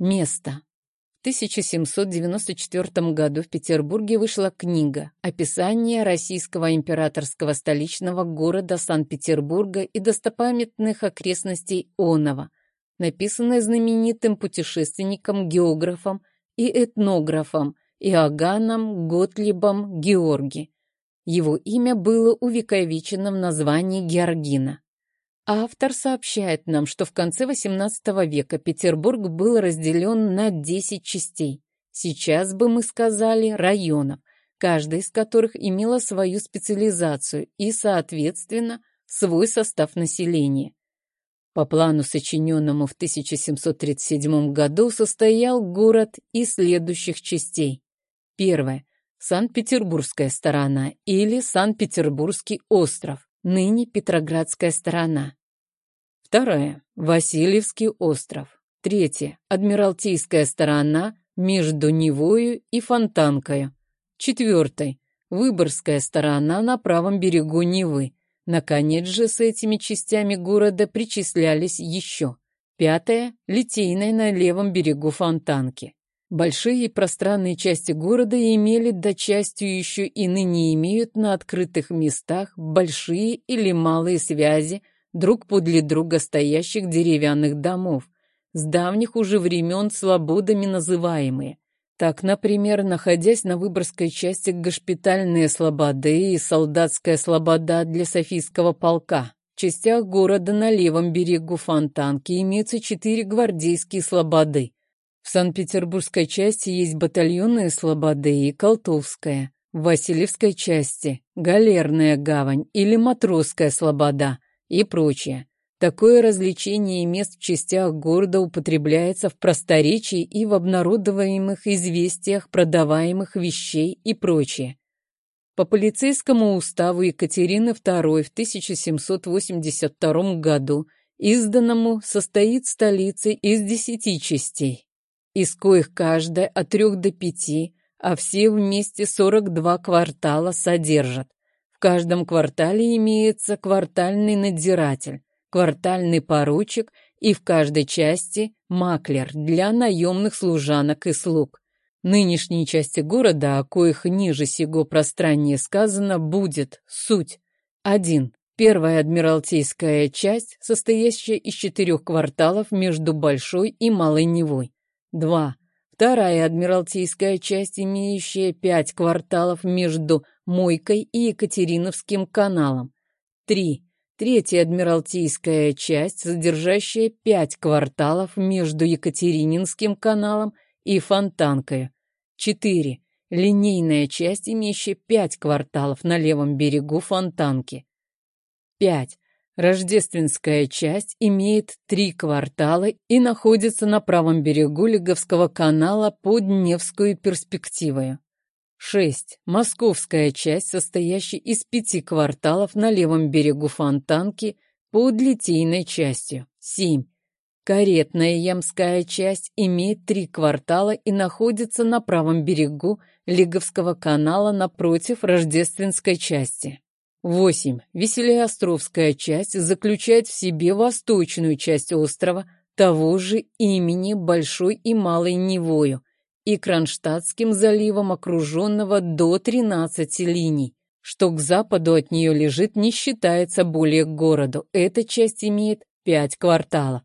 Место. В 1794 году в Петербурге вышла книга «Описание российского императорского столичного города Санкт-Петербурга и достопамятных окрестностей Онова», написанная знаменитым путешественником-географом и этнографом Иоганном Готлибом Георги. Его имя было увековечено в названии Георгина. Автор сообщает нам, что в конце XVIII века Петербург был разделен на 10 частей. Сейчас бы мы сказали районов, каждая из которых имела свою специализацию и, соответственно, свой состав населения. По плану, сочиненному в 1737 году, состоял город из следующих частей. Первое. Санкт-Петербургская сторона или Санкт-Петербургский остров ныне Петроградская сторона. Вторая – Васильевский остров. Третья – Адмиралтейская сторона между Невою и Фонтанкою. Четвертая – Выборгская сторона на правом берегу Невы. Наконец же с этими частями города причислялись еще. Пятая – Литейная на левом берегу Фонтанки. Большие пространные части города имели, да частью еще и ныне имеют на открытых местах большие или малые связи друг подле друга стоящих деревянных домов, с давних уже времен слободами называемые. Так, например, находясь на Выборгской части госпитальные слободы и солдатская слобода для Софийского полка, в частях города на левом берегу Фонтанки имеются четыре гвардейские слободы, в Санкт-Петербургской части есть батальонная Слободы и Колтовская. В Васильевской части – Галерная гавань или Матросская Слобода и прочее. Такое развлечение мест в частях города употребляется в просторечии и в обнародованных известиях продаваемых вещей и прочее. По полицейскому уставу Екатерины II в 1782 году изданному состоит столица из десяти частей из коих каждая от трех до пяти, а все вместе 42 квартала содержат. В каждом квартале имеется квартальный надзиратель, квартальный поручик и в каждой части маклер для наемных служанок и слуг. Нынешние части города, о коих ниже сего пространнее сказано, будет суть. 1. Первая адмиралтейская часть, состоящая из четырех кварталов между Большой и Малой Невой. 2. Вторая адмиралтейская часть, имеющая пять кварталов между Мойкой и Екатериновским каналом. 3. Третья адмиралтейская часть, содержащая пять кварталов между Екатерининским каналом и Фонтанкой. 4. Линейная часть, имеющая пять кварталов на левом берегу Фонтанки. 5. Рождественская часть имеет три квартала и находится на правом берегу Лиговского канала под Невскую перспективой. 6. Московская часть, состоящая из пяти кварталов на левом берегу Фонтанки под Литейной частью. 7. Каретная ямская часть имеет три квартала и находится на правом берегу Лиговского канала напротив Рождественской части. 8. Веселеостровская часть заключает в себе восточную часть острова того же имени Большой и Малой Невою и Кронштадтским заливом окруженного до 13 линий. Что к западу от нее лежит, не считается более городу. Эта часть имеет 5 кварталов.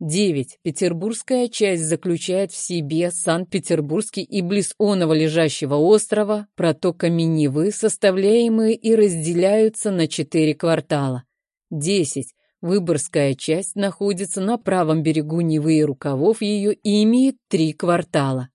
9. Петербургская часть заключает в себе Санкт-Петербургский и близ оного лежащего острова протоками Невы, составляемые и разделяются на четыре квартала. 10. Выборгская часть находится на правом берегу Невы и рукавов ее и имеет три квартала.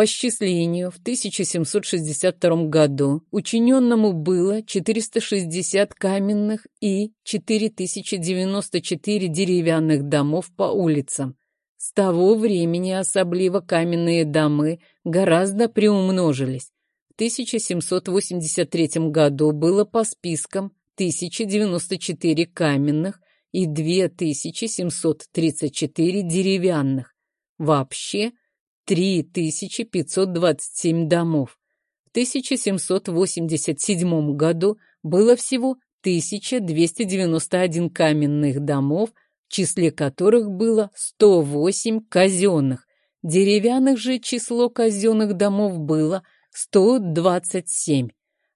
По счислению в 1762 году учиненному было 460 каменных и 4094 деревянных домов по улицам. С того времени особливо каменные домы гораздо приумножились. В 1783 году было по спискам 1094 каменных и 2734 деревянных. Вообще 3527 домов. В 1787 году было всего 1291 каменных домов, в числе которых было 108 казенных. Деревянных же число казенных домов было 127,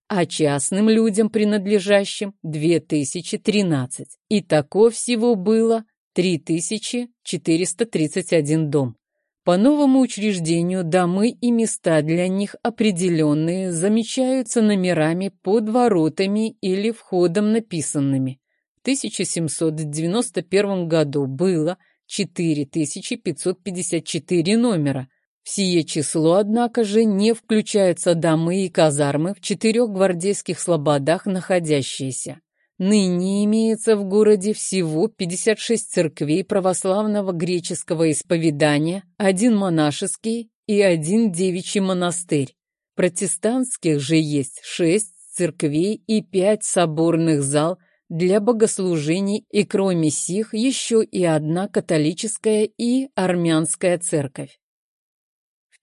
а частным людям принадлежащим 2013. И такого всего было 3431 дом. По новому учреждению домы и места для них определенные замечаются номерами под воротами или входом написанными. В 1791 году было 4554 номера. В сие число, однако же, не включаются домы и казармы в четырех гвардейских слободах находящиеся. Ныне имеется в городе всего 56 церквей православного греческого исповедания, один монашеский и один девичий монастырь. Протестантских же есть шесть церквей и пять соборных зал для богослужений, и кроме сих еще и одна католическая и армянская церковь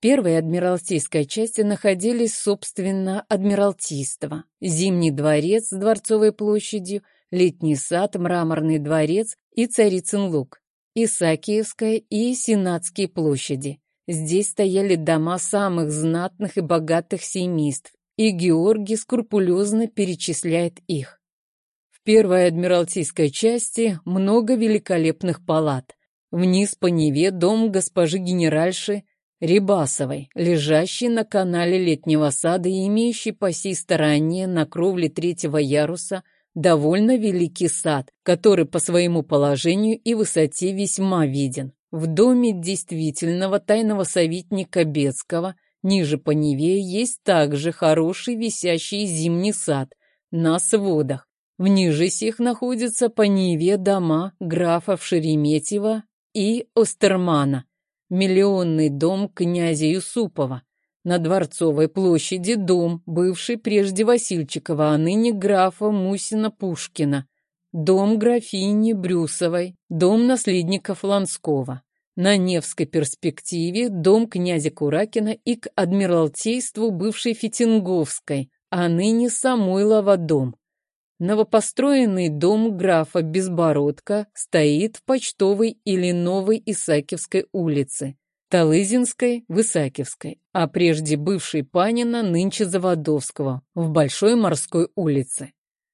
первой адмиралтейской части находились, собственно, адмиралтейство, Зимний дворец с Дворцовой площадью, Летний сад, Мраморный дворец и Царицын луг, Исаакиевская и Сенатские площади. Здесь стояли дома самых знатных и богатых семейств, и Георгий скрупулезно перечисляет их. В первой адмиралтейской части много великолепных палат. Вниз по Неве дом госпожи генеральши Рибасовой, лежащей на канале летнего сада и имеющей по сей стороне на кровле третьего яруса довольно великий сад, который по своему положению и высоте весьма виден. В доме действительного тайного советника Бецкого ниже по Неве есть также хороший висящий зимний сад на сводах. В ниже сих находятся по Неве дома графов Шереметьева и Остермана, миллионный дом князя Юсупова. На Дворцовой площади дом, бывший прежде Васильчикова, а ныне графа Мусина-Пушкина. Дом графини Брюсовой, дом наследников Ланского. На Невской перспективе дом князя Куракина и к Адмиралтейству бывшей Фитинговской, а ныне Самойлова дом. Новопостроенный дом графа Безбородка стоит в Почтовой или Новой Исаакиевской улице, Талызинской в Исаакиевской, а прежде бывшей Панина, нынче Заводовского, в Большой морской улице.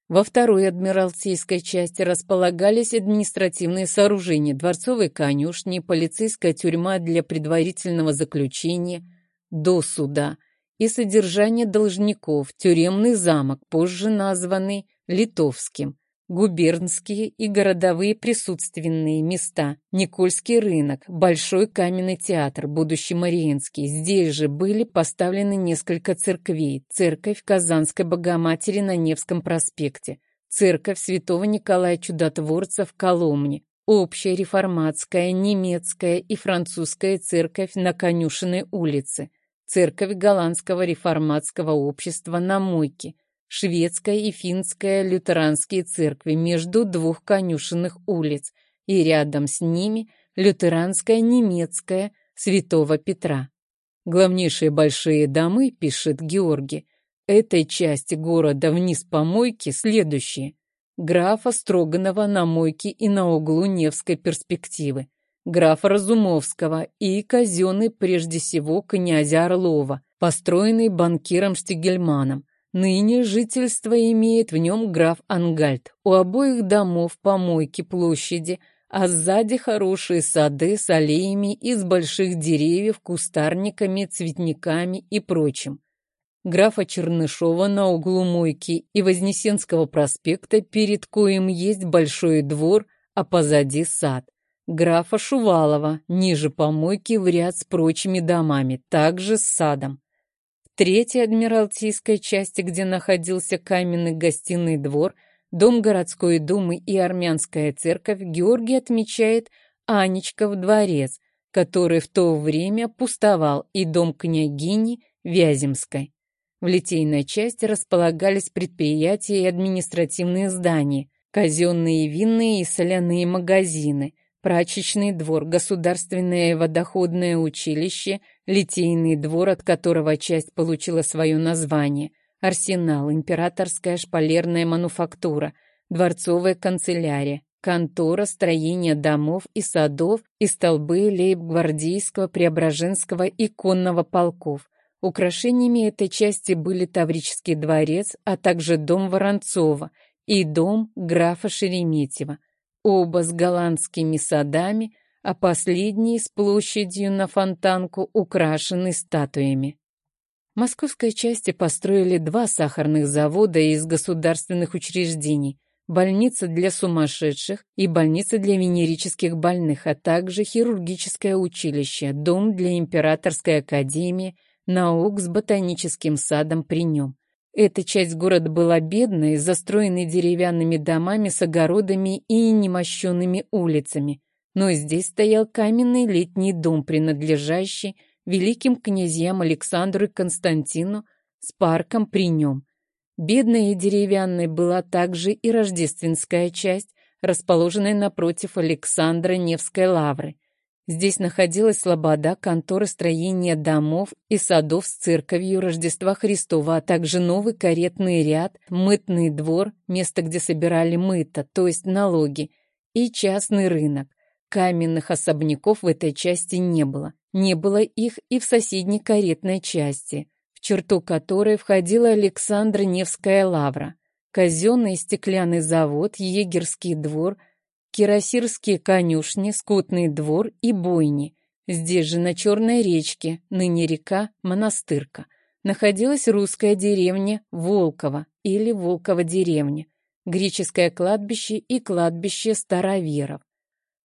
Во второй адмиралтейской части располагались административные сооружения, дворцовые конюшни, полицейская тюрьма для предварительного заключения, до суда и содержание должников, тюремный замок, позже названный Литовским, губернские и городовые присутственные места, Никольский рынок, Большой каменный театр, будущий Мариинский. Здесь же были поставлены несколько церквей. Церковь Казанской Богоматери на Невском проспекте, церковь Святого Николая Чудотворца в Коломне, общая реформатская, немецкая и французская церковь на Конюшиной улице, церковь Голландского реформатского общества на Мойке, шведская и финская лютеранские церкви между двух конюшенных улиц, и рядом с ними лютеранская немецкая Святого Петра. Главнейшие большие домы, пишет Георгий, этой части города вниз по мойке следующие. Графа Строганова на мойке и на углу Невской перспективы, графа Разумовского и казенный прежде всего князя Орлова, построенный банкиром Штигельманом, Ныне жительство имеет в нем граф Ангальд. У обоих домов помойки площади, а сзади хорошие сады с аллеями из больших деревьев, кустарниками, цветниками и прочим. Графа Чернышова на углу Мойки и Вознесенского проспекта, перед коим есть большой двор, а позади сад. Графа Шувалова, ниже помойки в ряд с прочими домами, также с садом третьей адмиралтейской части, где находился каменный гостиный двор, дом городской думы и армянская церковь, Георгий отмечает Анечков дворец, который в то время пустовал, и дом княгини Вяземской. В литейной части располагались предприятия и административные здания, казенные винные и соляные магазины, прачечный двор, государственное водоходное училище, литейный двор, от которого часть получила свое название, арсенал, императорская шпалерная мануфактура, дворцовая канцелярия, контора, строение домов и садов и столбы лейб-гвардейского, преображенского и конного полков. Украшениями этой части были Таврический дворец, а также дом Воронцова и дом графа Шереметьева, оба с голландскими садами, а последний с площадью на фонтанку, украшенный статуями. В московской части построили два сахарных завода из государственных учреждений, больница для сумасшедших и больница для венерических больных, а также хирургическое училище, дом для императорской академии, наук с ботаническим садом при нем. Эта часть города была бедной, застроенной деревянными домами с огородами и немощенными улицами. Но здесь стоял каменный летний дом, принадлежащий великим князьям Александру и Константину с парком при нем. Бедной и деревянной была также и рождественская часть, расположенная напротив Александра Невской лавры. Здесь находилась слобода, конторы строения домов и садов с церковью Рождества Христова, а также новый каретный ряд, мытный двор, место, где собирали мыто, то есть налоги, и частный рынок. Каменных особняков в этой части не было. Не было их и в соседней каретной части, в черту которой входила Александра Невская лавра, казенный стеклянный завод, егерский двор – кирасирские конюшни, скотный двор и бойни. Здесь же на Черной речке, ныне река Монастырка, находилась русская деревня Волково или Волкова деревня, греческое кладбище и кладбище староверов.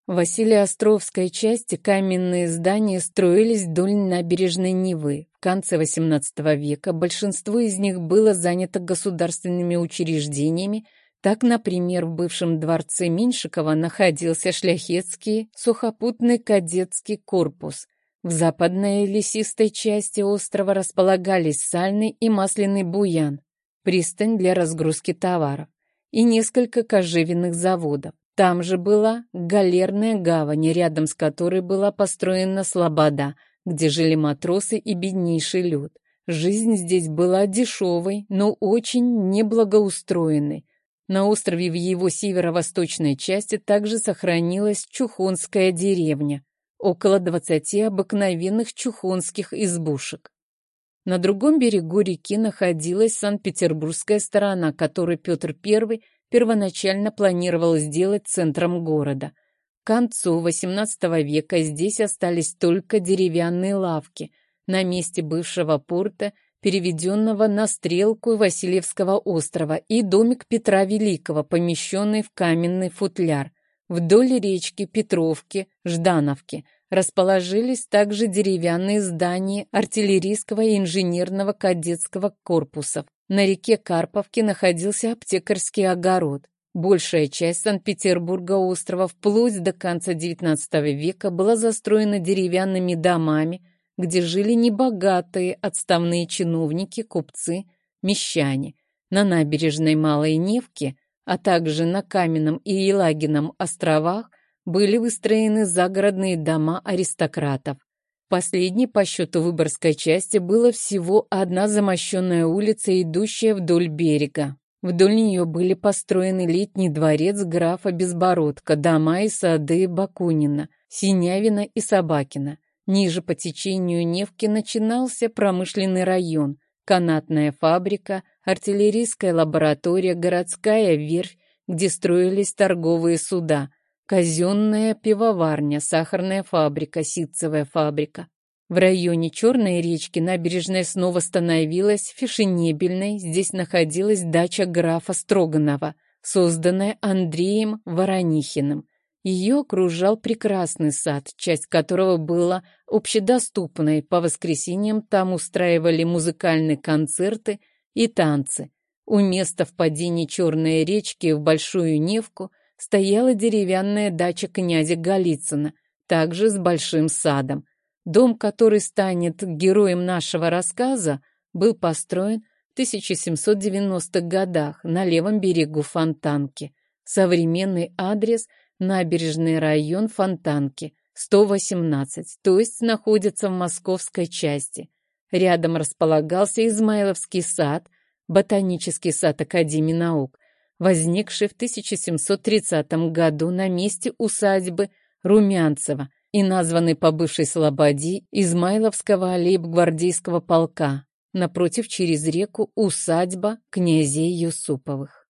В Василиостровской части каменные здания строились вдоль набережной Невы. В конце XVIII века большинство из них было занято государственными учреждениями, так, например, в бывшем дворце Меньшикова находился шляхетский сухопутный кадетский корпус. В западной лесистой части острова располагались сальный и масляный буян, пристань для разгрузки товаров и несколько кожевенных заводов. Там же была галерная гавань, рядом с которой была построена слобода, где жили матросы и беднейший люд. Жизнь здесь была дешевой, но очень неблагоустроенной. На острове в его северо-восточной части также сохранилась Чухонская деревня, около 20 обыкновенных чухонских избушек. На другом берегу реки находилась Санкт-Петербургская сторона, которую Петр I первоначально планировал сделать центром города. К концу XVIII века здесь остались только деревянные лавки. На месте бывшего порта переведенного на стрелку Васильевского острова, и домик Петра Великого, помещенный в каменный футляр. Вдоль речки Петровки, Ждановки расположились также деревянные здания артиллерийского и инженерного кадетского корпусов. На реке Карповке находился аптекарский огород. Большая часть Санкт-Петербурга острова вплоть до конца XIX века была застроена деревянными домами, где жили небогатые отставные чиновники, купцы, мещане. На набережной Малой Невки, а также на Каменном и Елагином островах были выстроены загородные дома аристократов. Последней по счету Выборгской части было всего одна замощенная улица, идущая вдоль берега. Вдоль нее были построены летний дворец графа Безбородка, дома и сады Бакунина, Синявина и Собакина. Ниже по течению Невки начинался промышленный район, канатная фабрика, артиллерийская лаборатория, городская верфь, где строились торговые суда, казенная пивоварня, сахарная фабрика, ситцевая фабрика. В районе Черной речки набережная снова становилась фешенебельной, здесь находилась дача графа Строганова, созданная Андреем Воронихиным. Ее окружал прекрасный сад, часть которого была общедоступной. По воскресеньям там устраивали музыкальные концерты и танцы. У места впадения Черной речки в Большую Невку стояла деревянная дача князя Голицына, также с большим садом. Дом, который станет героем нашего рассказа, был построен в 1790-х годах на левом берегу Фонтанки. Современный адрес – Набережный район Фонтанки, 118, то есть находится в московской части. Рядом располагался Измайловский сад, ботанический сад Академии наук. Возникший в 1730 году на месте усадьбы Румянцева и названный по бывшей слободе Измайловского лейб-гвардейского полка, напротив через реку усадьба князей Юсуповых.